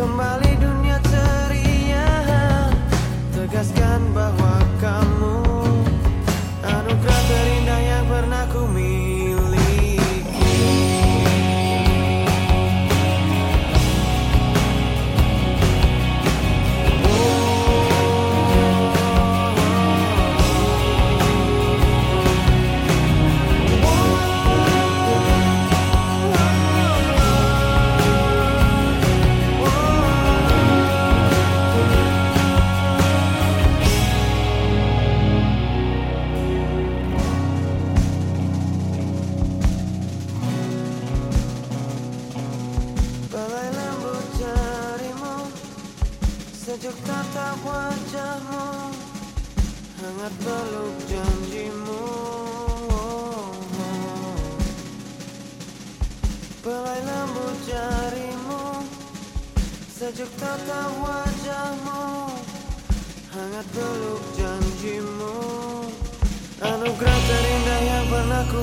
Kembali dunia Sejuk tatap wajahmu Hangat peluk janjimu. Balai lembut jarimu Sejuk tatap wajahmu Hangat peluk janjimu. Anugerah terindah yang pernah ku